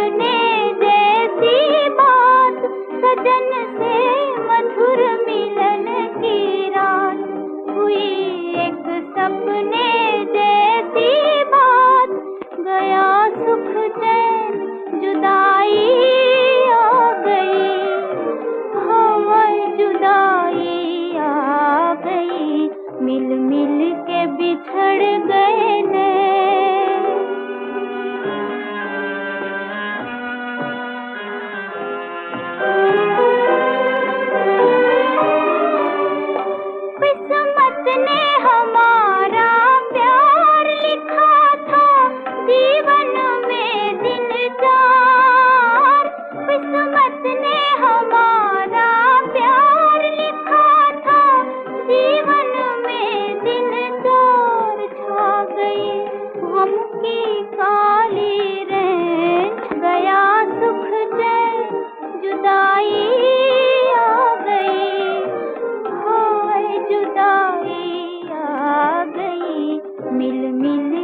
अपने जैसी बात, सजन से मधुर मिलन की रात। हुई एक सपने जैसी बात, गया सुख चैन जुदाई आ गई। हमार जुदाई आ गई मिल मिल के बिछड़ गए न कितने मिल मिल